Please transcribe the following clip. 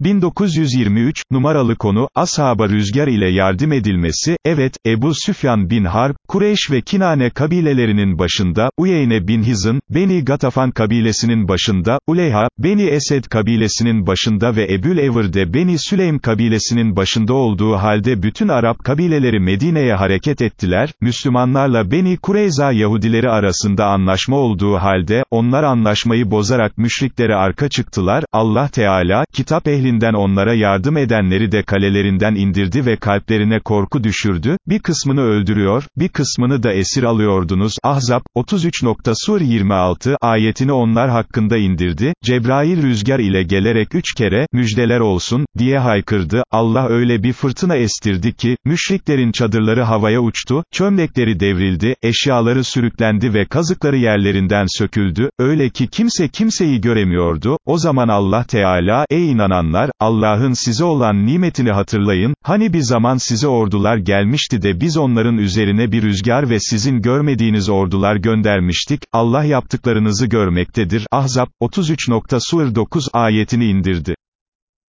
1923, numaralı konu, ashaba rüzgar ile yardım edilmesi, evet, Ebu Süfyan bin Harb, Kureyş ve Kinane kabilelerinin başında, Uyeyne bin Hizın, Beni Gatafan kabilesinin başında, Uleyha, Beni Esed kabilesinin başında ve Ebül Evr Beni Süleym kabilesinin başında olduğu halde bütün Arap kabileleri Medine'ye hareket ettiler, Müslümanlarla Beni Kureyza Yahudileri arasında anlaşma olduğu halde, onlar anlaşmayı bozarak müşriklere arka çıktılar, Allah Teala, kitap ehlinden onlara yardım edenleri de kalelerinden indirdi ve kalplerine korku düşürdü, bir kısmını öldürüyor, bir kısmını da esir alıyordunuz, Ahzab, 33. Sur 26 ayetini onlar hakkında indirdi, Cebrail rüzgar ile gelerek üç kere, müjdeler olsun, diye haykırdı, Allah öyle bir fırtına estirdi ki, müşriklerin çadırları havaya uçtu, çömlekleri devrildi, eşyaları sürüklendi ve kazıkları yerlerinden söküldü, öyle ki kimse kimseyi göremiyordu, o zaman Allah Teala, ey inananlar, Allah'ın size olan nimetini hatırlayın, hani bir zaman size ordular gelmişti de biz onların üzerine bir rüzgar ve sizin görmediğiniz ordular göndermiştik, Allah yaptıklarınızı görmektedir, Ahzab, 33. Sur 9 ayetini indirdi.